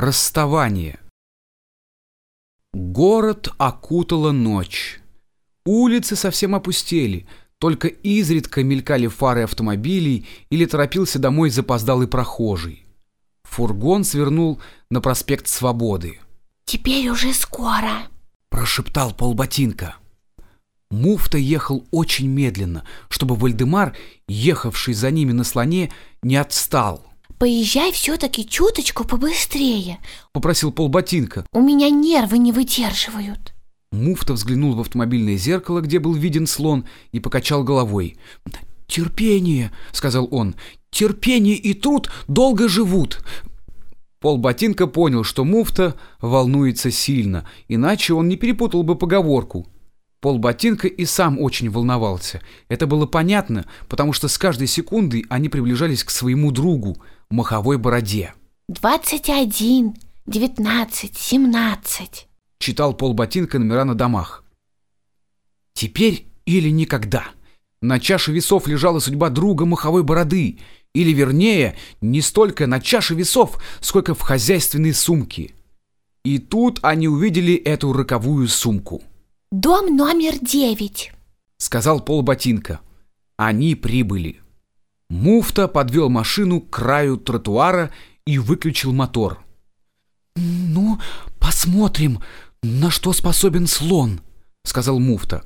Расставание. Город окутала ночь. Улицы совсем опустели, только изредка мелькали фары автомобилей или торопился домой запоздалый прохожий. Фургон свернул на проспект Свободы. «Теперь уже скоро», — прошептал полботинка. Муфта ехал очень медленно, чтобы Вальдемар, ехавший за ними на слоне, не отстал. «Поезжай все-таки чуточку побыстрее», — попросил полботинка. «У меня нервы не выдерживают». Муфта взглянул в автомобильное зеркало, где был виден слон, и покачал головой. «Терпение», — сказал он, — «терпение и труд долго живут». Полботинка понял, что муфта волнуется сильно, иначе он не перепутал бы поговорку. Полботинка и сам очень волновался. Это было понятно, потому что с каждой секундой они приближались к своему другу, маховой бороде. «Двадцать один, девятнадцать, семнадцать», — читал полботинка номера на домах. «Теперь или никогда». На чаше весов лежала судьба друга маховой бороды, или, вернее, не столько на чаше весов, сколько в хозяйственной сумке. И тут они увидели эту роковую сумку. «Дом номер девять», — сказал полботинка. Они прибыли. Муфта подвел машину к краю тротуара и выключил мотор. «Ну, посмотрим, на что способен слон», — сказал Муфта.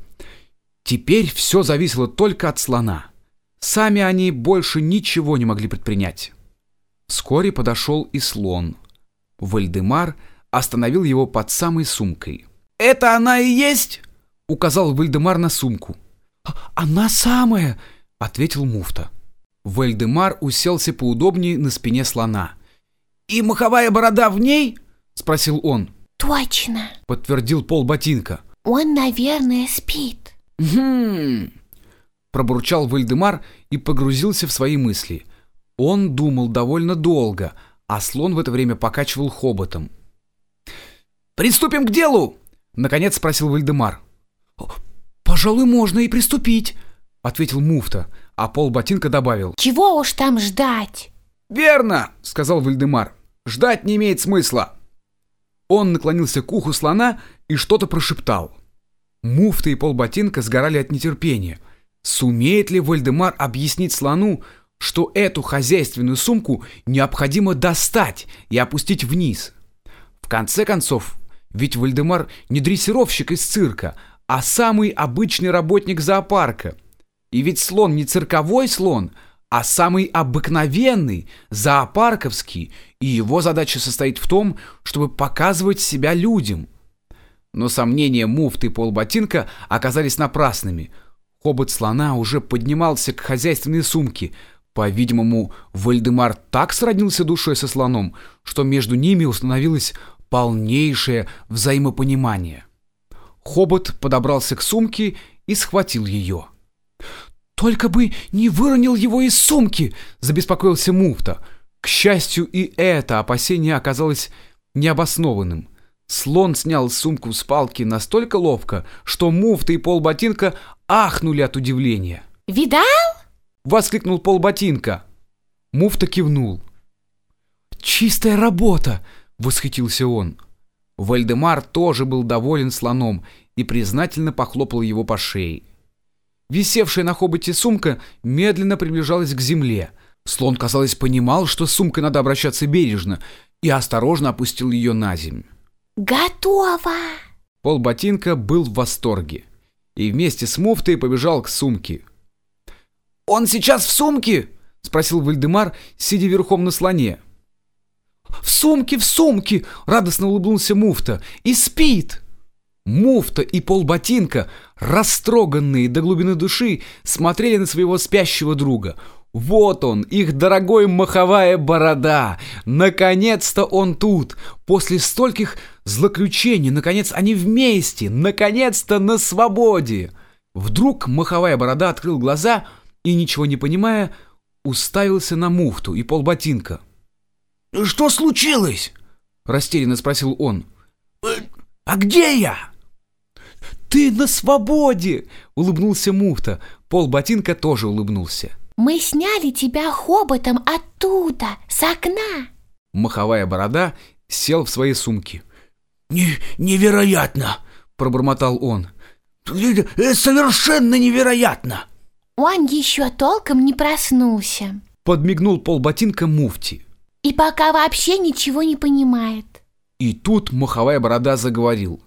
Теперь все зависело только от слона. Сами они больше ничего не могли предпринять. Вскоре подошел и слон. Вальдемар остановил его под самой сумкой. «Это она и есть?» — указал Вальдемар на сумку. «Она самая!» — ответил Муфта. Вальдемар уселся поудобнее на спине слона. «И Моховая Борода в ней?» — спросил он. «Точно!» — подтвердил Полботинка. «Он, наверное, спит». «Хм...» — пробурчал Вальдемар и погрузился в свои мысли. Он думал довольно долго, а слон в это время покачивал хоботом. «Приступим к делу!» Наконец спросил Вальдемар. «Пожалуй, можно и приступить», — ответил Муфта, а Полботинка добавил. «Чего уж там ждать?» «Верно», — сказал Вальдемар. «Ждать не имеет смысла». Он наклонился к уху слона и что-то прошептал. Муфта и Полботинка сгорали от нетерпения. Сумеет ли Вальдемар объяснить слону, что эту хозяйственную сумку необходимо достать и опустить вниз? В конце концов, ведь Вальдемар не дрессировщик из цирка, а самый обычный работник зоопарка. И ведь слон не цирковой слон, а самый обыкновенный, зоопарковский, и его задача состоит в том, чтобы показывать себя людям. Но сомнения муфты и полботинка оказались напрасными. Хобот слона уже поднимался к хозяйственной сумке. По-видимому, Вальдемар так сроднился душой со слоном, что между ними установилась полнейшее взаимопонимание. Хобот подобрался к сумке и схватил ее. «Только бы не выронил его из сумки!» — забеспокоился муфта. К счастью, и это опасение оказалось необоснованным. Слон снял сумку с палки настолько ловко, что муфта и полботинка ахнули от удивления. «Видал?» — воскликнул полботинка. Муфта кивнул. «Чистая работа!» восхитился он. Вальдемар тоже был доволен слоном и признательно похлопал его по шее. Висевшая на хоботе сумка медленно приближалась к земле. Слон, казалось, понимал, что с сумкой надо обращаться бережно, и осторожно опустил ее на землю. «Готово!» Пол ботинка был в восторге и вместе с муфтой побежал к сумке. «Он сейчас в сумке?» — спросил Вальдемар, сидя верхом на слоне. «В сумке, в сумке!» — радостно улыбнулся муфта. «И спит!» Муфта и полботинка, растроганные до глубины души, смотрели на своего спящего друга. Вот он, их дорогой маховая борода. Наконец-то он тут. После стольких злоключений, наконец они вместе, наконец-то на свободе. Вдруг маховая борода открыл глаза и, ничего не понимая, уставился на муфту и полботинка. «Что случилось?» — растерянно спросил он. «Э, «А где я?» «Ты на свободе!» — улыбнулся муфта. Пол ботинка тоже улыбнулся. «Мы сняли тебя хоботом оттуда, с окна!» Маховая борода сел в своей сумке. Не, невероятно, пробормотал он. Это совершенно невероятно. Он еще толком не проснулся. Подмигнул полботинка муфти. И пока вообще ничего не понимает. И тут маховая борода заговорил.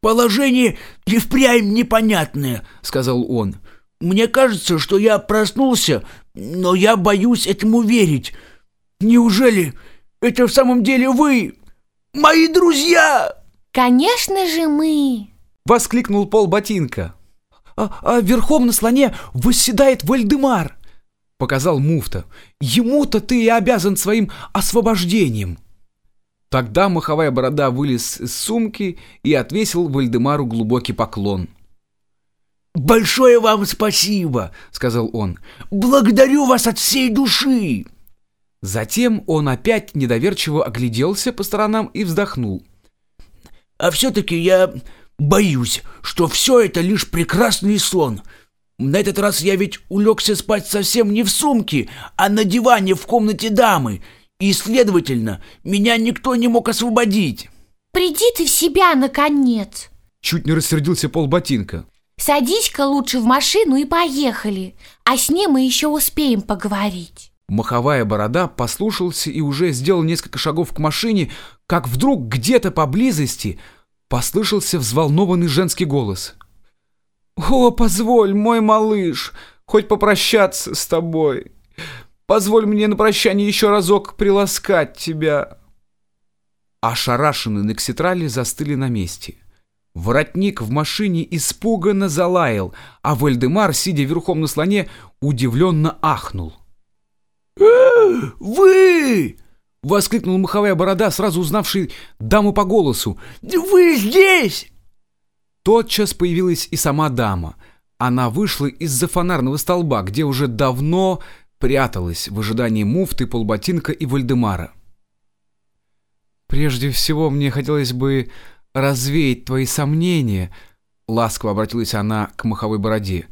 «Положение и впрямь непонятное», — сказал он. «Мне кажется, что я проснулся, но я боюсь этому верить. Неужели это в самом деле вы, мои друзья?» «Конечно же мы!» — воскликнул Пол Ботинка. «А, а верхом на слоне восседает Вальдемар!» — показал муфта. «Ему-то ты и обязан своим освобождением!» Тогда маховая борода вылез из сумки и отвесил Вальдемару глубокий поклон. «Большое вам спасибо!» — сказал он. «Благодарю вас от всей души!» Затем он опять недоверчиво огляделся по сторонам и вздохнул. «А все-таки я боюсь, что все это лишь прекрасный сон. На этот раз я ведь улегся спать совсем не в сумке, а на диване в комнате дамы, и, следовательно, меня никто не мог освободить». «Приди ты в себя, наконец!» Чуть не рассердился полботинка. «Садись-ка лучше в машину и поехали, а с ним мы еще успеем поговорить». Маховая борода послушался и уже сделал несколько шагов к машине, как вдруг где-то поблизости послышался взволнованный женский голос. «О, позволь, мой малыш, хоть попрощаться с тобой. Позволь мне на прощание еще разок приласкать тебя». Ошарашенные Некситрали застыли на месте. Воротник в машине испуганно залаял, а Вальдемар, сидя верхом на слоне, удивленно ахнул. «Вы!» — воскликнул маховая борода, сразу узнавший даму по голосу. «Вы здесь!» Тотчас появилась и сама дама. Она вышла из-за фонарного столба, где уже давно пряталась в ожидании муфты, полботинка и Вальдемара. «Прежде всего, мне хотелось бы развеять твои сомнения», — ласково обратилась она к маховой бороде.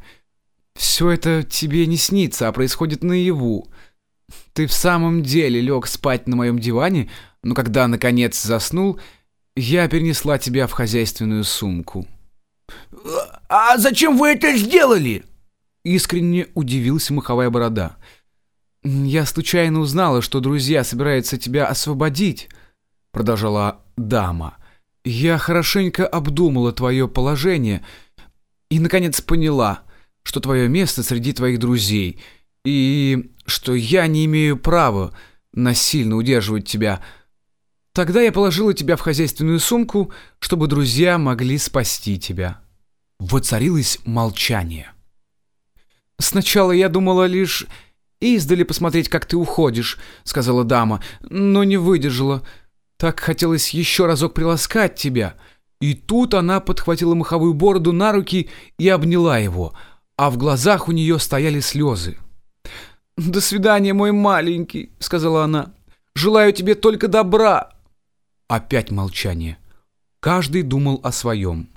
«Все это тебе не снится, а происходит наяву. Ты в самом деле лег спать на моем диване, но когда, наконец, заснул, я перенесла тебя в хозяйственную сумку». «А зачем вы это сделали?» Искренне удивился маховая борода. «Я случайно узнала, что друзья собираются тебя освободить», — продолжала дама. «Я хорошенько обдумала твое положение и, наконец, поняла, что твое место среди твоих друзей, и что я не имею права насильно удерживать тебя. Тогда я положила тебя в хозяйственную сумку, чтобы друзья могли спасти тебя». Воцарилось молчание. «Сначала я думала лишь издали посмотреть, как ты уходишь», — сказала дама, — «но не выдержала. Так хотелось еще разок приласкать тебя». И тут она подхватила маховую бороду на руки и обняла его, а в глазах у нее стояли слезы. «До свидания, мой маленький», — сказала она. «Желаю тебе только добра». Опять молчание. Каждый думал о своем.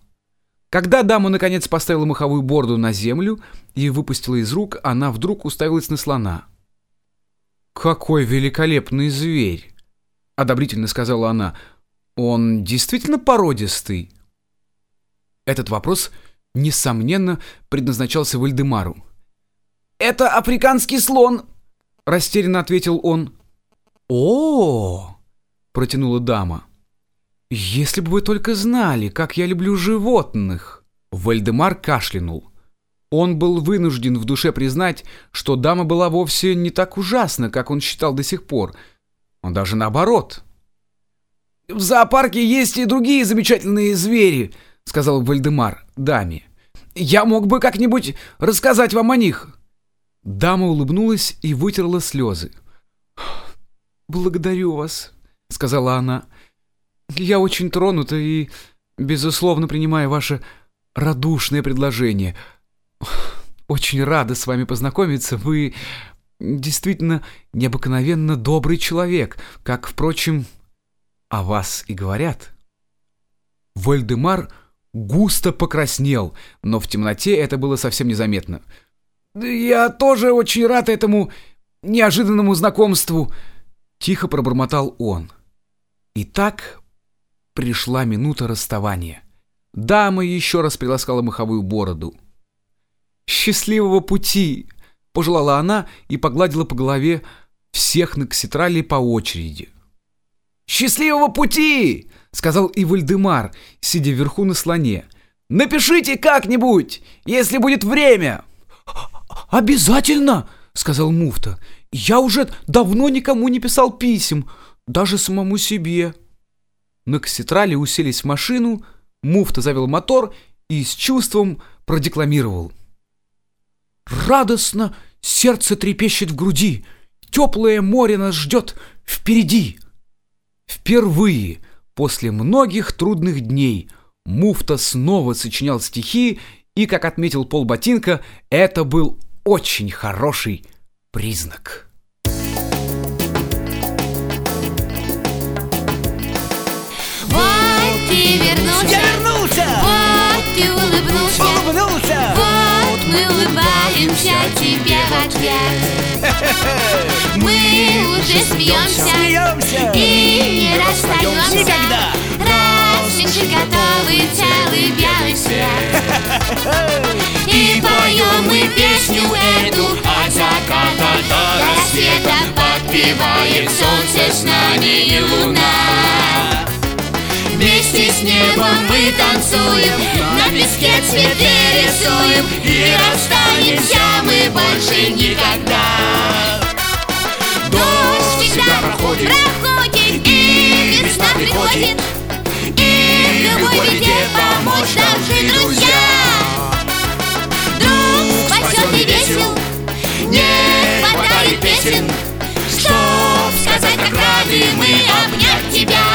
Когда дама наконец поставила маховую борду на землю и выпустила из рук, она вдруг уставилась на слона. «Какой великолепный зверь!» — одобрительно сказала она. «Он действительно породистый?» Этот вопрос, несомненно, предназначался Вальдемару. «Это африканский слон!» — растерянно ответил он. «О-о-о!» — протянула дама. «Если бы вы только знали, как я люблю животных!» Вальдемар кашлянул. Он был вынужден в душе признать, что дама была вовсе не так ужасна, как он считал до сих пор. Он даже наоборот. «В зоопарке есть и другие замечательные звери», — сказал Вальдемар даме. «Я мог бы как-нибудь рассказать вам о них». Дама улыбнулась и вытерла слезы. «Благодарю вас», — сказала она. Я очень тронута и, безусловно, принимаю ваше радушное предложение. Очень рада с вами познакомиться. Вы действительно необыкновенно добрый человек, как, впрочем, о вас и говорят. Вальдемар густо покраснел, но в темноте это было совсем незаметно. «Я тоже очень рад этому неожиданному знакомству», — тихо пробормотал он. И так пришла минута расставания. Дама еще раз приласкала маховую бороду. «Счастливого пути!» — пожелала она и погладила по голове всех на кситрале по очереди. «Счастливого пути!» — сказал и Вальдемар, сидя вверху на слоне. «Напишите как-нибудь, если будет время!» «Обязательно!» — сказал муфта. «Я уже давно никому не писал писем, даже самому себе». На кассетрале уселись в машину, муфта завел мотор и с чувством продекламировал. «Радостно сердце трепещет в груди, теплое море нас ждет впереди». Впервые после многих трудных дней муфта снова сочинял стихи, и, как отметил Пол Ботинка, это был очень хороший признак. Ты вернулся, Я вернулся! вот ты улыбнулся, Улыбнулся! вот мы улыбаемся тебе в ответ. Мы уже смеемся Смеемся! и не расстаемся. Никогда! Раз же готовы целый белый свет. И поем мы песню эту от заката до рассвета Подпевает солнце с нами и луна песни с неба мы танцуем На песке цветы рисуем И расстанемся мы больше никогда. Дождь всегда проходит, проходит и, и весна приходит И в любой беде помочь должны друзья. Друг спасет не хватает песен. Чтоб сказать, как рады мы обнять тебя.